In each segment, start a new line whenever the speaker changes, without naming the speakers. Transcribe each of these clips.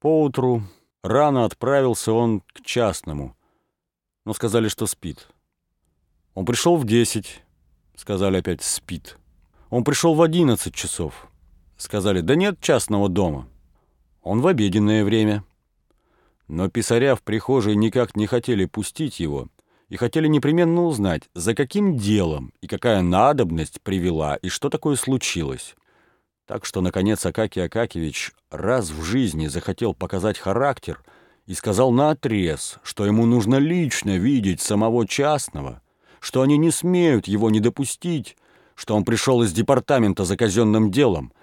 Поутру рано отправился он к частному, но сказали, что спит. Он пришел в десять, сказали опять «спит». Он пришел в одиннадцать часов, сказали «да нет частного дома». Он в обеденное время. Но писаря в прихожей никак не хотели пустить его и хотели непременно узнать, за каким делом и какая надобность привела и что такое случилось. Так что, наконец, Акакий Акакевич раз в жизни захотел показать характер и сказал наотрез, что ему нужно лично видеть самого частного, что они не смеют его не допустить, что он пришел из департамента за казенным делом,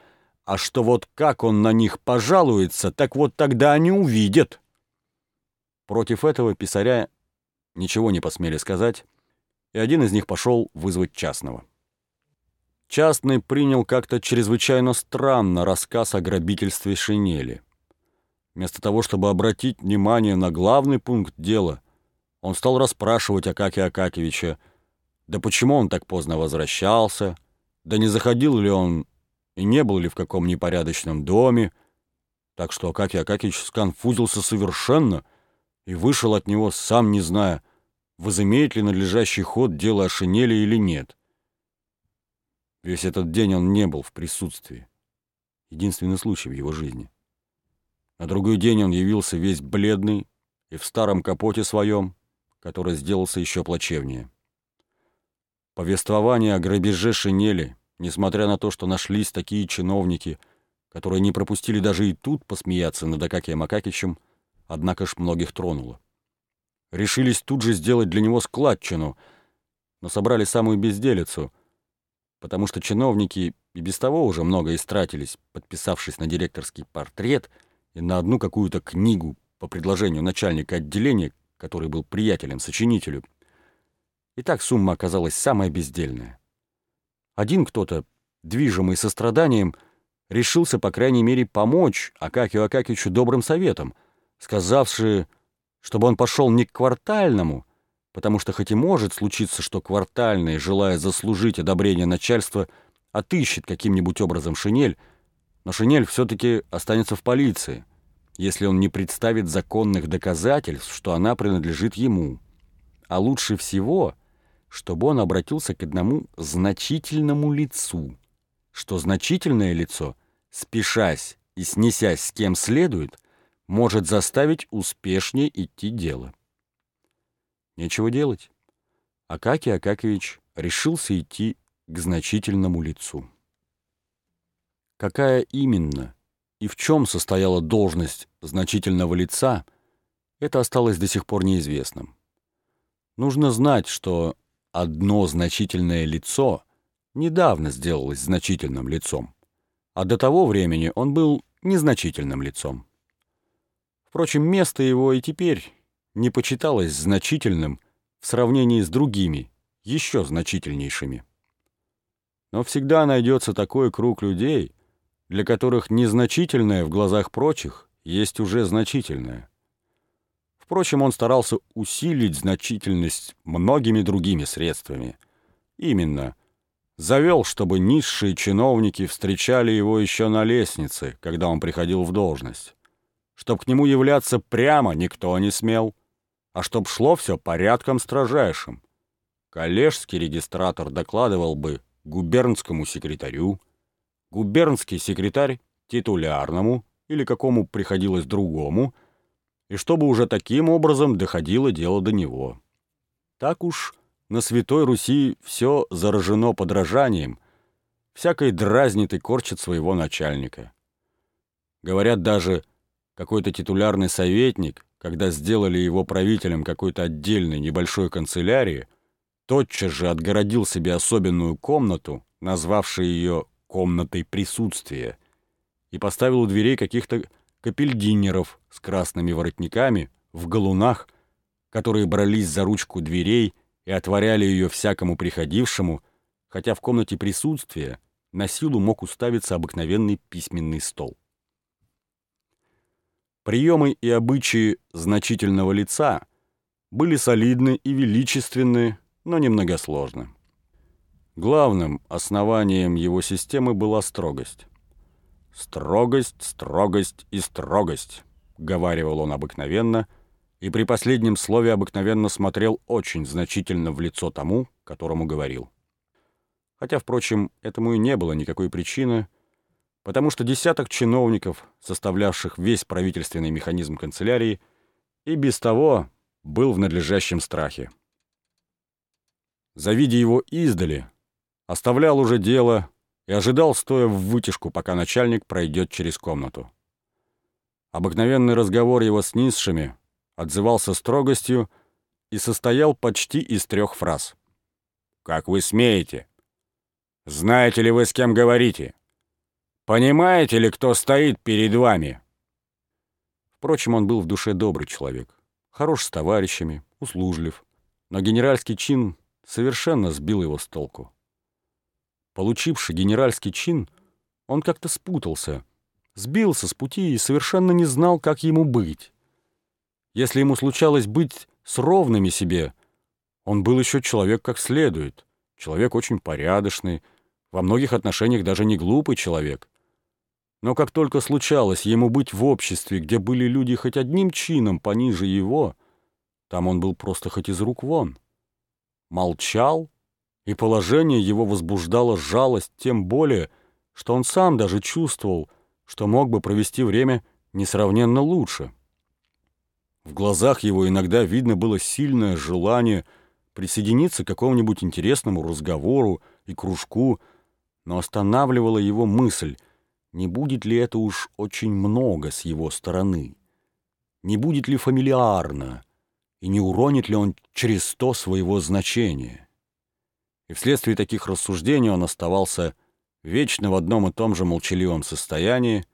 а что вот как он на них пожалуется, так вот тогда они увидят. Против этого писаря ничего не посмели сказать, и один из них пошел вызвать частного. Частный принял как-то чрезвычайно странно рассказ о грабительстве шинели. Вместо того, чтобы обратить внимание на главный пункт дела, он стал расспрашивать Акакия Акакевича, да почему он так поздно возвращался, да не заходил ли он и не был ли в каком непорядочном доме, так что Акакий Акакевич сконфузился совершенно и вышел от него, сам не зная, возымеет ли надлежащий ход дело о шинели или нет. Весь этот день он не был в присутствии. Единственный случай в его жизни. На другой день он явился весь бледный и в старом капоте своем, который сделался еще плачевнее. Повествование о грабеже шинели, несмотря на то, что нашлись такие чиновники, которые не пропустили даже и тут посмеяться над Акакием Акакичем, однако ж многих тронуло. Решились тут же сделать для него складчину, но собрали самую безделицу — потому что чиновники и без того уже много истратились, подписавшись на директорский портрет и на одну какую-то книгу по предложению начальника отделения, который был приятелем сочинителю. И так сумма оказалась самая бездельная. Один кто-то, движимый состраданием, решился, по крайней мере, помочь Акакию Акакичу добрым советом, сказавши, чтобы он пошел не к квартальному, потому что хоть и может случиться, что квартальный, желая заслужить одобрение начальства, отыщет каким-нибудь образом шинель, но шинель все-таки останется в полиции, если он не представит законных доказательств, что она принадлежит ему. А лучше всего, чтобы он обратился к одному значительному лицу, что значительное лицо, спешась и снесясь с кем следует, может заставить успешнее идти дело. Нечего делать. Акакий Акакович решился идти к значительному лицу. Какая именно и в чем состояла должность значительного лица, это осталось до сих пор неизвестным. Нужно знать, что одно значительное лицо недавно сделалось значительным лицом, а до того времени он был незначительным лицом. Впрочем, место его и теперь не почиталось значительным в сравнении с другими, еще значительнейшими. Но всегда найдется такой круг людей, для которых незначительное в глазах прочих есть уже значительное. Впрочем, он старался усилить значительность многими другими средствами. Именно, завел, чтобы низшие чиновники встречали его еще на лестнице, когда он приходил в должность. Чтоб к нему являться прямо никто не смел — а чтоб шло все порядком строжайшим. Коллежский регистратор докладывал бы губернскому секретарю, губернский секретарь титулярному или какому приходилось другому, и чтобы уже таким образом доходило дело до него. Так уж на Святой Руси все заражено подражанием, всякой дразнит и корчит своего начальника. Говорят даже, какой-то титулярный советник когда сделали его правителем какой-то отдельной небольшой канцелярии, тотчас же отгородил себе особенную комнату, назвавший ее «комнатой присутствия», и поставил у дверей каких-то капельдинеров с красными воротниками в галунах, которые брались за ручку дверей и отворяли ее всякому приходившему, хотя в комнате присутствия на силу мог уставиться обыкновенный письменный стол. Приемы и обычаи значительного лица были солидны и величественны, но немногосложны. Главным основанием его системы была строгость. Строгость, строгость и строгость. — говаривал он обыкновенно, и при последнем слове обыкновенно смотрел очень значительно в лицо тому, которому говорил. Хотя, впрочем, этому и не было никакой причины, потому что десяток чиновников, составлявших весь правительственный механизм канцелярии, и без того был в надлежащем страхе. Завидя его издали, оставлял уже дело и ожидал, стоя в вытяжку, пока начальник пройдет через комнату. Обыкновенный разговор его с низшими отзывался строгостью и состоял почти из трех фраз. «Как вы смеете? Знаете ли вы, с кем говорите? Понимаете ли, кто стоит перед вами?» Впрочем, он был в душе добрый человек, хорош с товарищами, услужлив, но генеральский чин совершенно сбил его с толку. Получивший генеральский чин, он как-то спутался, сбился с пути и совершенно не знал, как ему быть. Если ему случалось быть с ровными себе, он был еще человек как следует, человек очень порядочный, во многих отношениях даже не глупый человек. Но как только случалось ему быть в обществе, где были люди хоть одним чином пониже его, там он был просто хоть из рук вон. Молчал, и положение его возбуждало жалость тем более, что он сам даже чувствовал, что мог бы провести время несравненно лучше. В глазах его иногда видно было сильное желание присоединиться к какому-нибудь интересному разговору и кружку, но останавливала его мысль, не будет ли это уж очень много с его стороны, не будет ли фамильярно, и не уронит ли он через то своего значения? И вследствие таких рассуждений он оставался вечно в одном и том же молчаливом состоянии,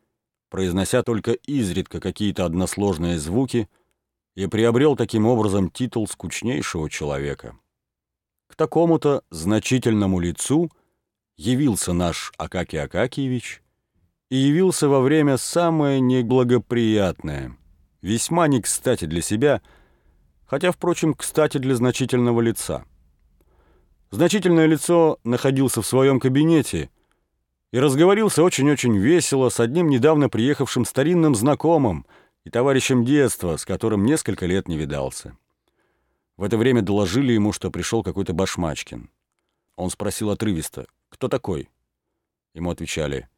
произнося только изредка какие-то односложные звуки, и приобрел таким образом титул скучнейшего человека. К такому-то значительному лицу явился наш Акакий Акакиевич и явился во время самое неблагоприятное, весьма не кстати для себя, хотя, впрочем, кстати для значительного лица — Значительное лицо находился в своем кабинете и разговорился очень-очень весело с одним недавно приехавшим старинным знакомым и товарищем детства, с которым несколько лет не видался. В это время доложили ему, что пришел какой-то Башмачкин. Он спросил отрывисто, кто такой? Ему отвечали,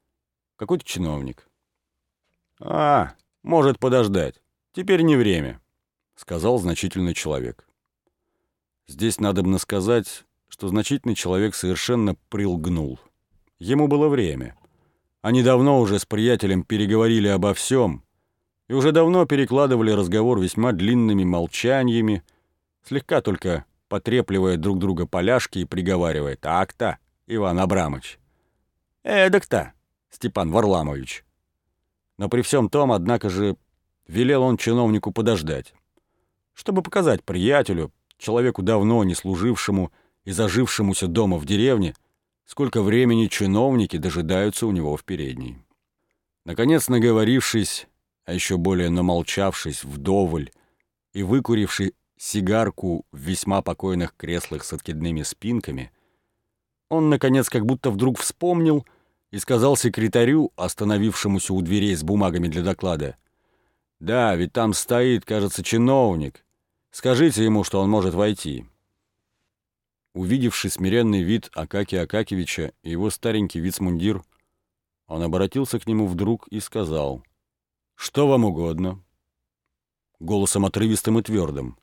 какой-то чиновник. «А, может подождать. Теперь не время», — сказал значительный человек. Здесь надо бы сказать, что значительный человек совершенно прилгнул. Ему было время. Они давно уже с приятелем переговорили обо всем и уже давно перекладывали разговор весьма длинными молчаниями, слегка только потрепливая друг друга поляшки и приговаривая «Так-то, Иван Абрамович». «Эдак-то, Степан Варламович». Но при всем том, однако же, велел он чиновнику подождать, чтобы показать приятелю, человеку давно не служившему, и зажившемуся дома в деревне, сколько времени чиновники дожидаются у него в передней. Наконец, наговорившись, а еще более намолчавшись вдоволь и выкуривший сигарку в весьма покойных креслах с откидными спинками, он, наконец, как будто вдруг вспомнил и сказал секретарю, остановившемуся у дверей с бумагами для доклада, «Да, ведь там стоит, кажется, чиновник. Скажите ему, что он может войти». Увидевший смиренный вид Акакия Акакевича и его старенький вицмундир, он обратился к нему вдруг и сказал, «Что вам угодно?» Голосом отрывистым и твердым,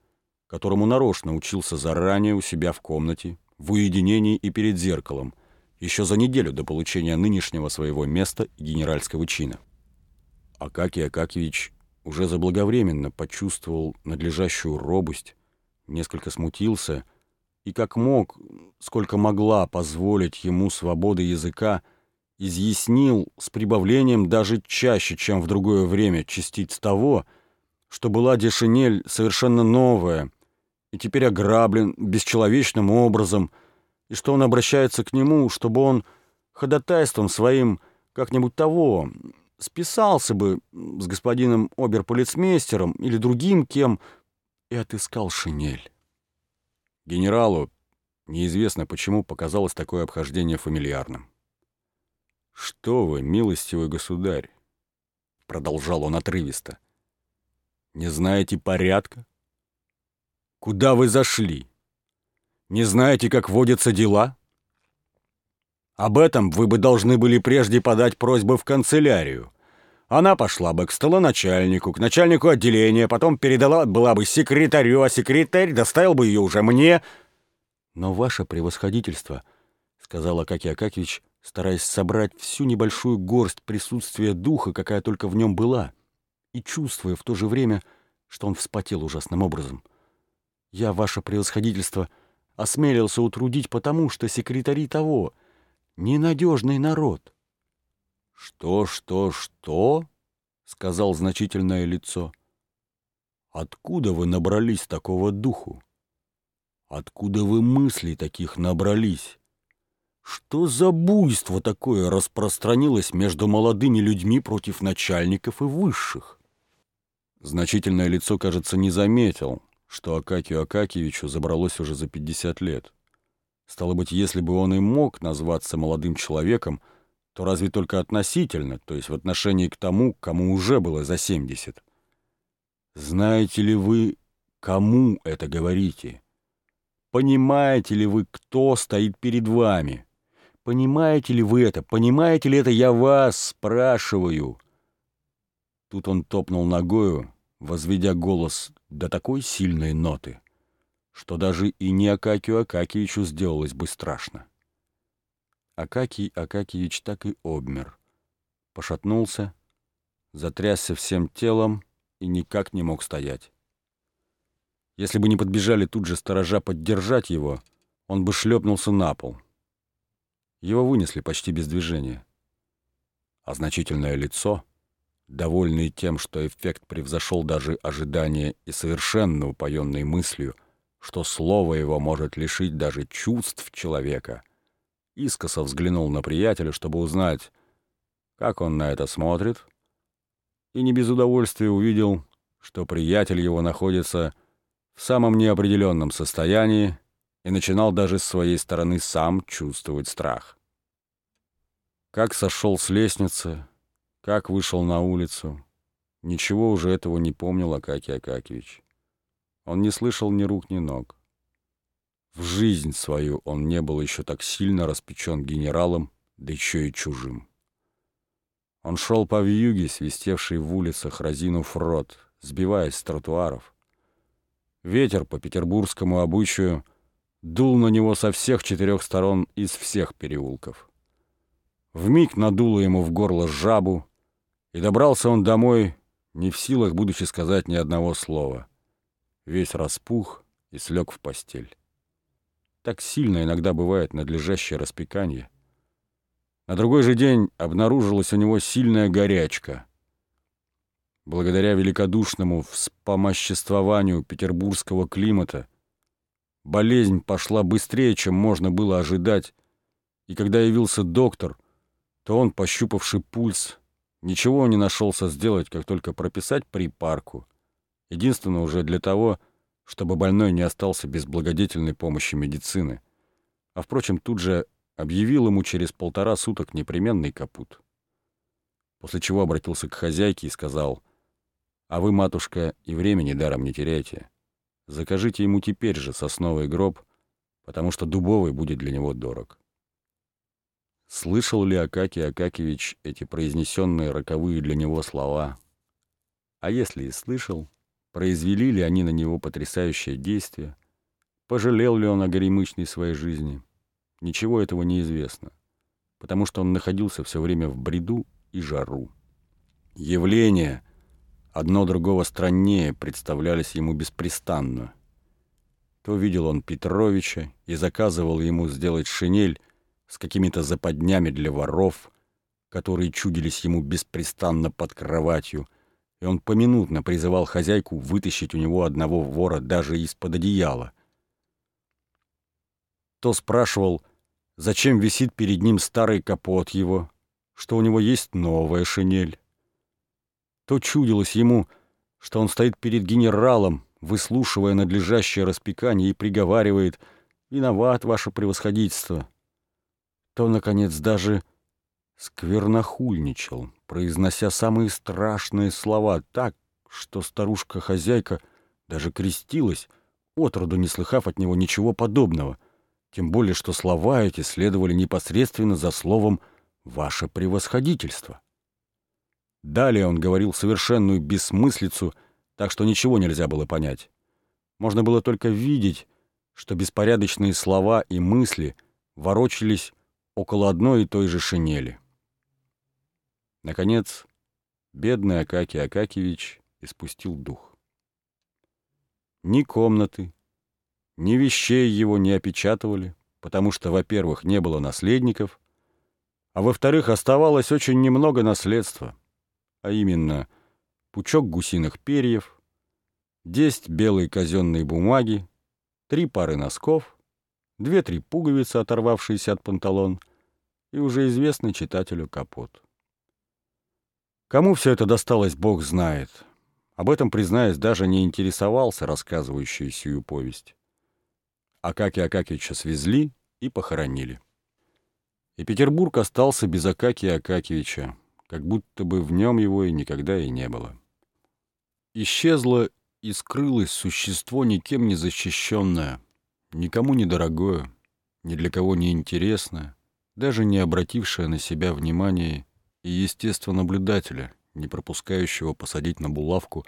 которому нарочно учился заранее у себя в комнате, в уединении и перед зеркалом, еще за неделю до получения нынешнего своего места генеральского чина. Акакий Акакевич уже заблаговременно почувствовал надлежащую робость, несколько смутился — и как мог, сколько могла позволить ему свобода языка, изъяснил с прибавлением даже чаще, чем в другое время, частиц того, что была Дешинель совершенно новая и теперь ограблен бесчеловечным образом, и что он обращается к нему, чтобы он ходатайством своим как-нибудь того списался бы с господином оберполицмейстером или другим кем и отыскал шинель. Генералу, неизвестно почему, показалось такое обхождение фамильярным. «Что вы, милостивый государь!» — продолжал он отрывисто. Не знаете порядка? Куда вы зашли? Не знаете, как водятся дела? Об этом вы бы должны были прежде подать просьбу в канцелярию. Она пошла бы к столоначальнику, к начальнику отделения, потом передала была бы секретарю, а секретарь доставил бы ее уже мне. Но ваше превосходительство, — сказал Акакий Акакевич, стараясь собрать всю небольшую горсть присутствия духа, какая только в нем была, и чувствуя в то же время, что он вспотел ужасным образом. Я, ваше превосходительство, осмелился утрудить потому, что секретари того — ненадежный народ. «Что, что, что?» — сказал значительное лицо. «Откуда вы набрались такого духу? Откуда вы мыслей таких набрались? Что за буйство такое распространилось между молодыми людьми против начальников и высших?» Значительное лицо, кажется, не заметил, что Акакию Акакиевичу забралось уже за пятьдесят лет. Стало быть, если бы он и мог назваться молодым человеком, то разве только относительно, то есть в отношении к тому, кому уже было за 70. Знаете ли вы, кому это говорите? Понимаете ли вы, кто стоит перед вами? Понимаете ли вы это? Понимаете ли это? Я вас спрашиваю. Тут он топнул ногою, возведя голос до такой сильной ноты, что даже и не Акакию Акакиевичу сделалось бы страшно. Акакий Акакиевич так и обмер, пошатнулся, затрясся всем телом и никак не мог стоять. Если бы не подбежали тут же сторожа поддержать его, он бы шлепнулся на пол. Его вынесли почти без движения. А значительное лицо, довольный тем, что эффект превзошел даже ожидания и совершенно упоенной мыслью, что слово его может лишить даже чувств человека. Искоса взглянул на приятеля, чтобы узнать, как он на это смотрит, и не без удовольствия увидел, что приятель его находится в самом неопределенном состоянии и начинал даже с своей стороны сам чувствовать страх. Как сошел с лестницы, как вышел на улицу, ничего уже этого не помнил Акакий Акакевич. Он не слышал ни рук, ни ног. В жизнь свою он не был еще так сильно распечен генералом, да еще и чужим. Он шел по вьюге, свистевшей в улицах, разинув рот, сбиваясь с тротуаров. Ветер по петербургскому обычаю дул на него со всех четырех сторон из всех переулков. Вмиг надуло ему в горло жабу, и добрался он домой, не в силах, будучи сказать ни одного слова весь распух и слег в постель. Так сильно иногда бывает надлежащее распекание. На другой же день обнаружилась у него сильная горячка. Благодаря великодушному вспомоществованию петербургского климата болезнь пошла быстрее, чем можно было ожидать, и когда явился доктор, то он, пощупавший пульс, ничего не нашелся сделать, как только прописать припарку — Единственное уже для того, чтобы больной не остался без благодетельной помощи медицины. А, впрочем, тут же объявил ему через полтора суток непременный капут. После чего обратился к хозяйке и сказал, «А вы, матушка, и времени даром не теряйте. Закажите ему теперь же сосновый гроб, потому что дубовый будет для него дорог». Слышал ли Акакий Акакевич эти произнесенные роковые для него слова? А если и слышал, Произвели ли они на него потрясающее действие? Пожалел ли он о горемычной своей жизни? Ничего этого не известно, потому что он находился все время в бреду и жару. Явления, одно другого страннее, представлялись ему беспрестанно. То видел он Петровича и заказывал ему сделать шинель с какими-то западнями для воров, которые чудились ему беспрестанно под кроватью — и он поминутно призывал хозяйку вытащить у него одного вора даже из-под одеяла. То спрашивал, зачем висит перед ним старый капот его, что у него есть новая шинель. То чудилось ему, что он стоит перед генералом, выслушивая надлежащее распекание и приговаривает «Виноват, ваше превосходительство». То, наконец, даже сквернохульничал, произнося самые страшные слова так, что старушка-хозяйка даже крестилась, отроду не слыхав от него ничего подобного, тем более что слова эти следовали непосредственно за словом «ваше превосходительство». Далее он говорил совершенную бессмыслицу, так что ничего нельзя было понять. Можно было только видеть, что беспорядочные слова и мысли ворочались около одной и той же шинели. Наконец, бедный Акакий Акакевич испустил дух. Ни комнаты, ни вещей его не опечатывали, потому что, во-первых, не было наследников, а во-вторых, оставалось очень немного наследства, а именно пучок гусиных перьев, десять белой казенной бумаги, три пары носков, две-три пуговицы, оторвавшиеся от панталон, и уже известный читателю капот. Кому все это досталось, Бог знает. Об этом, признаюсь, даже не интересовался рассказывающий сию повесть. Акакия Акакича свезли и похоронили. И Петербург остался без Акакия Акакевича, как будто бы в нем его и никогда и не было. Исчезло и скрылось существо никем не защищенное, никому не дорогое, ни для кого не интересное, даже не обратившее на себя внимания и естествонаблюдателя, не пропускающего посадить на булавку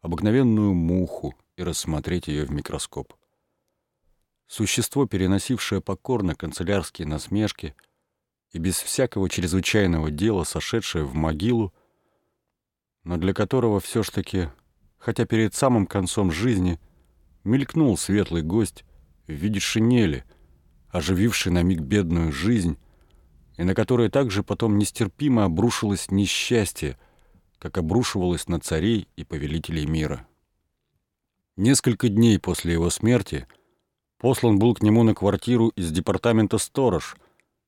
обыкновенную муху и рассмотреть ее в микроскоп. Существо, переносившее покорно канцелярские насмешки и без всякого чрезвычайного дела сошедшее в могилу, но для которого все ж таки, хотя перед самым концом жизни, мелькнул светлый гость в виде шинели, ожививший на миг бедную жизнь, и на которое также потом нестерпимо обрушилось несчастье, как обрушивалось на царей и повелителей мира. Несколько дней после его смерти послан был к нему на квартиру из департамента сторож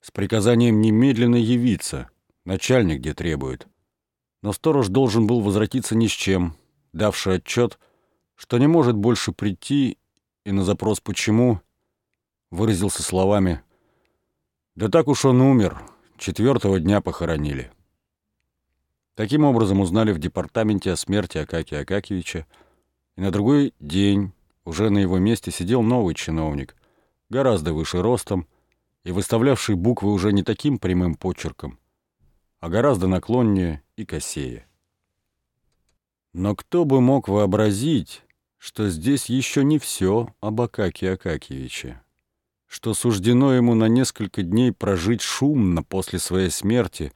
с приказанием немедленно явиться, начальник где требует. Но сторож должен был возвратиться ни с чем, давший отчет, что не может больше прийти, и на запрос «почему» выразился словами да так уж он умер. Четвертого дня похоронили. Таким образом узнали в департаменте о смерти Акакия Акакевича, и на другой день уже на его месте сидел новый чиновник, гораздо выше ростом и выставлявший буквы уже не таким прямым почерком, а гораздо наклоннее и косее. Но кто бы мог вообразить, что здесь еще не все об Акаке Акакевиче что суждено ему на несколько дней прожить шумно после своей смерти,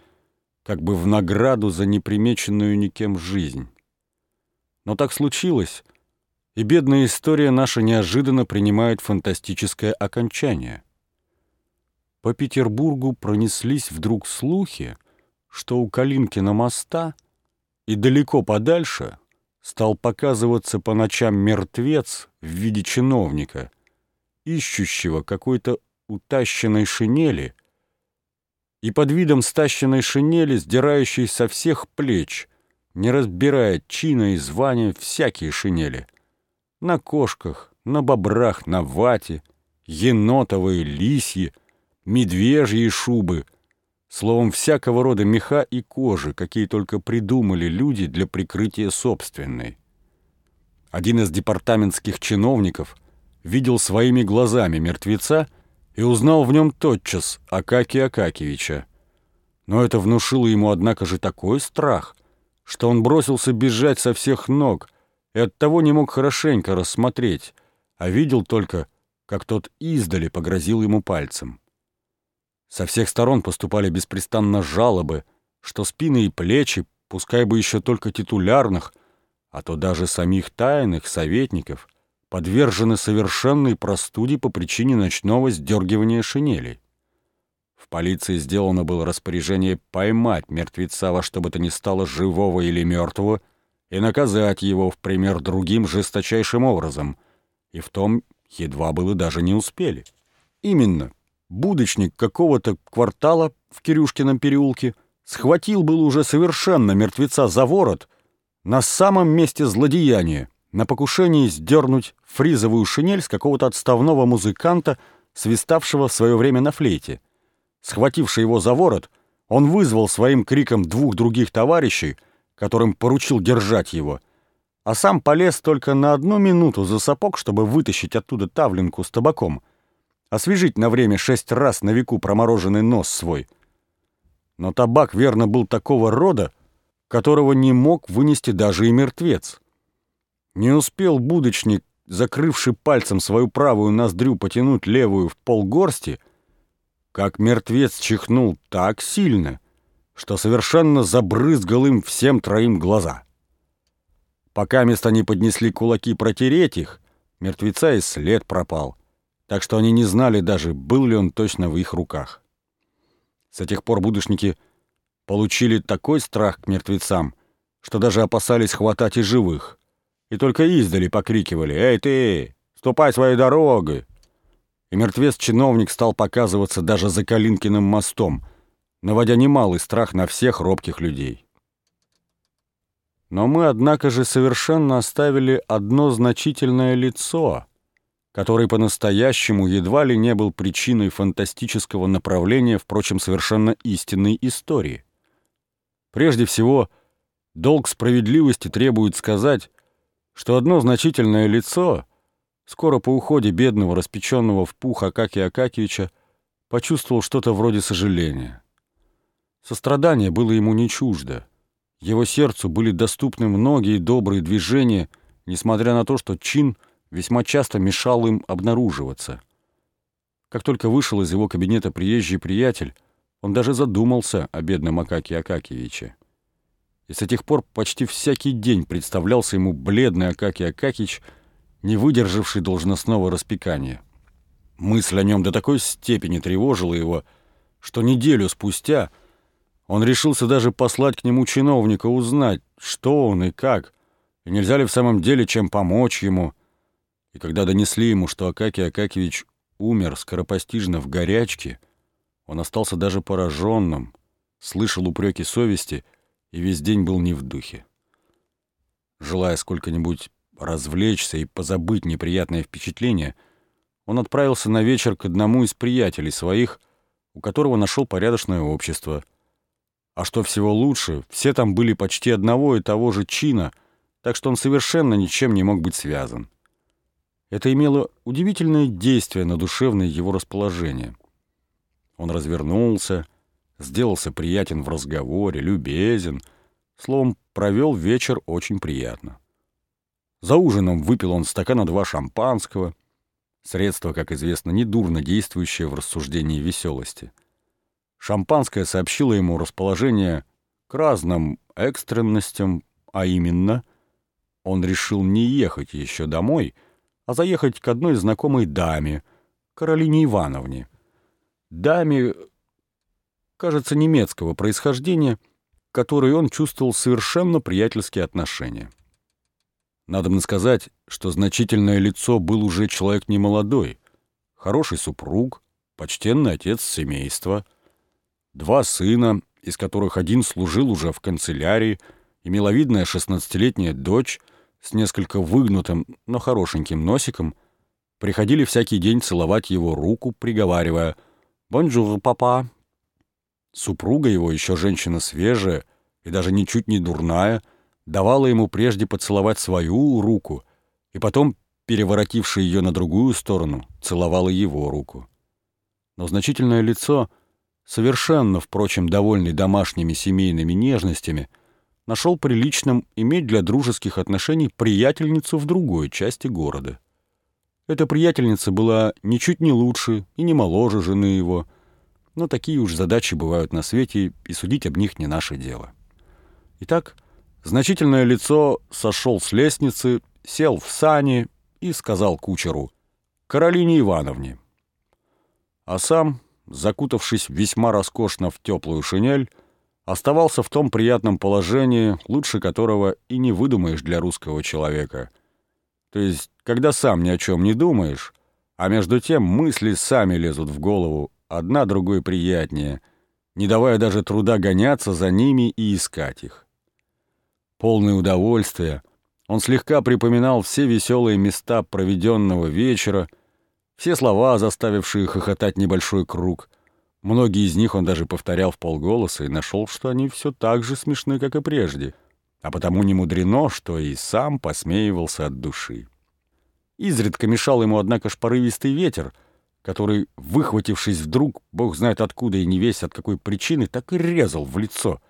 как бы в награду за непримеченную никем жизнь. Но так случилось, и бедная история наша неожиданно принимает фантастическое окончание. По Петербургу пронеслись вдруг слухи, что у Калинкина моста и далеко подальше стал показываться по ночам мертвец в виде чиновника — ищущего какой-то утащенной шинели, и под видом стащенной шинели, сдирающей со всех плеч, не разбирая чина и звания, всякие шинели. На кошках, на бобрах, на вате, енотовые, лисьи, медвежьи шубы, словом, всякого рода меха и кожи, какие только придумали люди для прикрытия собственной. Один из департаментских чиновников — видел своими глазами мертвеца и узнал в нем тотчас Акакия Акакевича. Но это внушило ему, однако же, такой страх, что он бросился бежать со всех ног и оттого не мог хорошенько рассмотреть, а видел только, как тот издали погрозил ему пальцем. Со всех сторон поступали беспрестанно жалобы, что спины и плечи, пускай бы еще только титулярных, а то даже самих тайных советников — подвержены совершенной простуде по причине ночного сдергивания шинелей. В полиции сделано было распоряжение поймать мертвеца во что бы то ни стало живого или мертвого и наказать его в пример другим жесточайшим образом, и в том едва было даже не успели. Именно, будочник какого-то квартала в Кирюшкином переулке схватил был уже совершенно мертвеца за ворот на самом месте злодеяния, на покушении сдернуть фризовую шинель с какого-то отставного музыканта, свиставшего в свое время на флейте. Схвативший его за ворот, он вызвал своим криком двух других товарищей, которым поручил держать его, а сам полез только на одну минуту за сапог, чтобы вытащить оттуда тавлинку с табаком, освежить на время шесть раз на веку промороженный нос свой. Но табак, верно, был такого рода, которого не мог вынести даже и мертвец. Не успел будочник, закрывший пальцем свою правую ноздрю, потянуть левую в полгорсти, как мертвец чихнул так сильно, что совершенно забрызгал им всем троим глаза. Пока место не поднесли кулаки протереть их, мертвеца и след пропал, так что они не знали даже, был ли он точно в их руках. С тех пор будущники получили такой страх к мертвецам, что даже опасались хватать и живых, и только издали покрикивали «Эй ты, ступай своей дорогой!» И мертвец-чиновник стал показываться даже за Калинкиным мостом, наводя немалый страх на всех робких людей. Но мы, однако же, совершенно оставили одно значительное лицо, которое по-настоящему едва ли не был причиной фантастического направления, впрочем, совершенно истинной истории. Прежде всего, долг справедливости требует сказать, что одно значительное лицо, скоро по уходе бедного, распеченного в пух Акакия Акакевича, почувствовал что-то вроде сожаления. Сострадание было ему не чуждо. Его сердцу были доступны многие добрые движения, несмотря на то, что чин весьма часто мешал им обнаруживаться. Как только вышел из его кабинета приезжий приятель, он даже задумался о бедном Акаке Акакевиче. И с тех пор почти всякий день представлялся ему бледный Акакий Акакич, не выдержавший должностного распекания. Мысль о нем до такой степени тревожила его, что неделю спустя — он решился даже послать к нему чиновника узнать, что он и как, и нельзя ли в самом деле чем помочь ему. И когда донесли ему, что Акакий Акакевич умер скоропостижно в горячке, он остался даже пораженным, слышал упреки совести и весь день был не в духе. Желая сколько-нибудь развлечься и позабыть неприятное впечатление, он отправился на вечер к одному из приятелей своих, у которого нашел порядочное общество — а что всего лучше, все там были почти одного и того же чина, так что он совершенно ничем не мог быть связан. Это имело удивительное действие на душевное его расположение. Он развернулся, сделался приятен в разговоре, любезен, словом, провел вечер очень приятно. За ужином выпил он стакана два шампанского, средство, как известно, недурно действующее в рассуждении веселости — Шампанское сообщило ему расположение к разным экстренностям, а именно, он решил не ехать еще домой, а заехать к одной знакомой даме, Каролине Ивановне. Даме, кажется, немецкого происхождения, к которой он чувствовал совершенно приятельские отношения. Надо сказать, что значительное лицо был уже человек немолодой, хороший супруг, почтенный отец семейства — два сына, из которых один служил уже в канцелярии, и миловидная шестнадцатилетняя дочь с несколько выгнутым, но хорошеньким носиком, приходили всякий день целовать его руку, приговаривая «Bonjour, papa». Супруга его, еще женщина свежая и даже ничуть не дурная, давала ему прежде поцеловать свою руку, и потом, переворотивши ее на другую сторону, целовала его руку. Но значительное лицо — совершенно, впрочем, довольный домашними семейными нежностями, нашел приличным иметь для дружеских отношений приятельницу в другой части города. Эта приятельница была ничуть не лучше и не моложе жены его, но такие уж задачи бывают на свете, и судить об них не наше дело. Итак, значительное лицо сошел с лестницы, сел в сани и сказал кучеру «Каролине Ивановне». А сам закутавшись весьма роскошно в теплую шинель, оставался в том приятном положении, лучше которого и не выдумаешь для русского человека. То есть, когда сам ни о чем не думаешь, а между тем мысли сами лезут в голову, одна другой приятнее, не давая даже труда гоняться за ними и искать их. Полное удовольствие, он слегка припоминал все веселые места проведенного вечера, все слова, заставившие хохотать небольшой круг. Многие из них он даже повторял в полголоса и нашел, что они все так же смешны, как и прежде. а потому не мудрено, что и сам посмеивался от души. Изредка мешал ему, однако ж, порывистый ветер, который, выхватившись вдруг, бог знает откуда и не весь от какой причины, так и резал в лицо,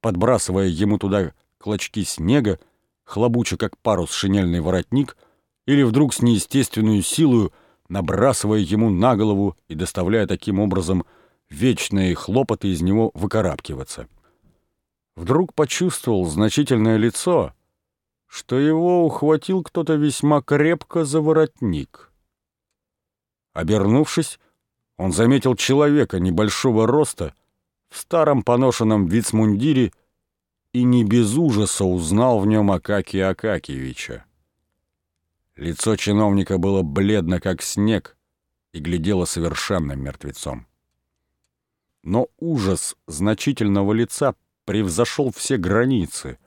подбрасывая ему туда клочки снега, хлобуча как парус шинельный воротник, или вдруг с неестественную силою набрасывая ему на голову и доставляя таким образом вечные хлопоты из него выкарабкиваться. Вдруг почувствовал значительное лицо, что его ухватил кто-то весьма крепко за воротник. Обернувшись, он заметил человека небольшого роста в старом поношенном вицмундире и не без ужаса узнал в нем Акакия Акакиевича. Лицо чиновника было бледно, как снег, и глядело совершенным мертвецом. Но ужас значительного лица превзошел все границы,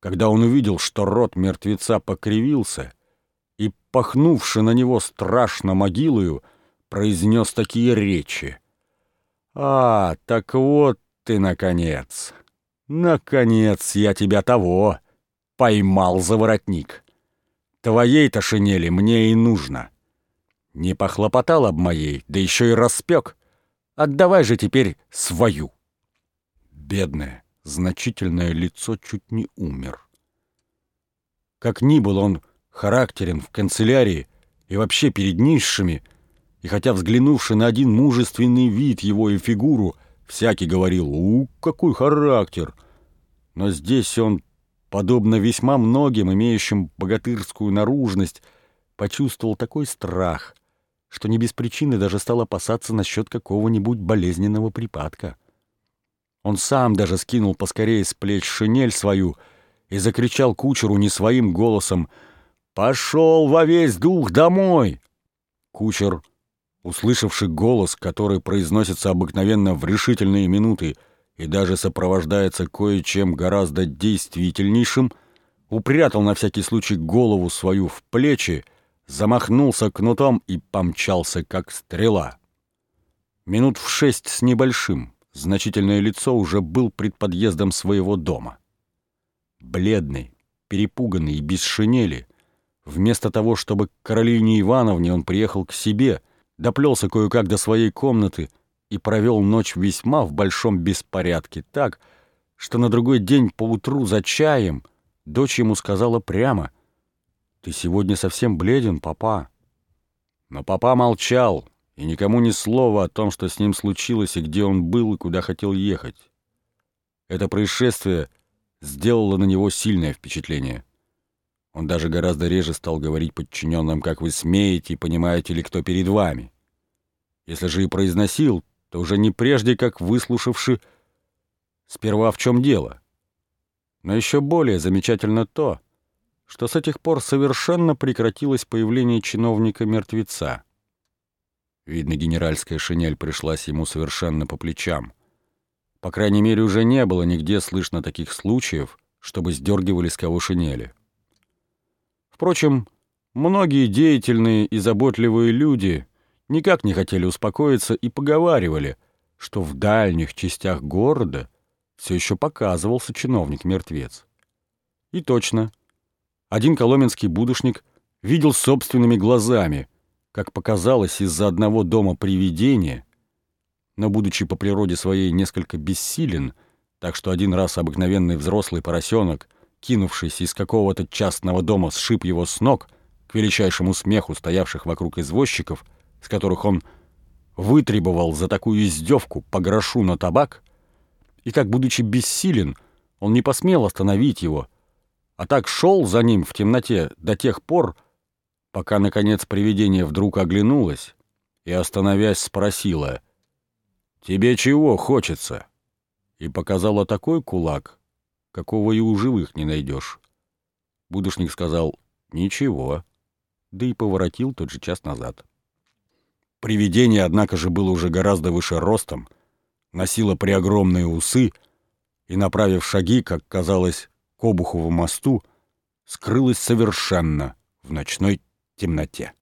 когда он увидел, что рот мертвеца покривился и, пахнувши на него страшно могилою, произнес такие речи. «А, так вот ты, наконец! Наконец я тебя того поймал за воротник! Твоей-то шинели мне и нужно! Не похлопотал об моей, да еще и распек! Отдавай же теперь свою!» Бедное, значительное лицо чуть не умер. Как ни был он характерен в канцелярии и вообще перед низшими, и хотя взглянувши на один мужественный вид его и фигуру, всякий говорил «У, какой характер!» Но здесь он, подобно весьма многим, имеющим богатырскую наружность, почувствовал такой страх, что не без причины даже стал опасаться насчет какого-нибудь болезненного припадка. Он сам даже скинул поскорее с плеч шинель свою и закричал кучеру не своим голосом «Пошел во весь дух домой!» Кучер, услышавший голос, который произносится обыкновенно в решительные минуты и даже сопровождается кое-чем гораздо действительнейшим, упрятал на всякий случай голову свою в плечи, замахнулся кнутом и помчался, как стрела. Минут в шесть с небольшим значительное лицо уже был пред подъездом своего дома. Бледный, перепуганный и без шинели, вместо того, чтобы к Каролине Ивановне он приехал к себе, доплелся кое-как до своей комнаты и провел ночь весьма в большом беспорядке, так, что на другой день поутру за чаем дочь ему сказала прямо «Ты сегодня совсем бледен, папа». Но папа молчал, и никому ни слова о том, что с ним случилось и где он был и куда хотел ехать. Это происшествие сделало на него сильное впечатление. Он даже гораздо реже стал говорить подчиненным, как вы смеете и понимаете ли, кто перед вами. Если же и произносил, то уже не прежде, как выслушавши сперва в чем дело. Но еще более замечательно то, что с этих пор совершенно прекратилось появление чиновника-мертвеца. Видно, генеральская шинель пришлась ему совершенно по плечам. По крайней мере, уже не было нигде слышно таких случаев, чтобы сдергивали с кого шинели. Впрочем, многие деятельные и заботливые люди никак не хотели успокоиться и поговаривали, что в дальних частях города все еще показывался чиновник-мертвец. И точно, один коломенский будушник видел собственными глазами, как показалось, из-за одного дома привидения, но, будучи по природе своей несколько бессилен, так что один раз обыкновенный взрослый поросенок, кинувшийся из какого-то частного дома, сшиб его с ног, к величайшему смеху стоявших вокруг извозчиков, с которых он вытребовал за такую издевку по грошу на табак, и так, будучи бессилен, он не посмел остановить его, а так шел за ним в темноте до тех пор, пока, наконец, привидение вдруг оглянулось и, остановясь, спросила «Тебе чего хочется?» и показала такой кулак, какого и у живых не найдешь. Будушник сказал «Ничего», да и поворотил тот же час назад. Привидение, однако же, было уже гораздо выше ростом, носило преогромные усы и, направив шаги, как казалось, к мосту, скрылось совершенно в ночной темноте.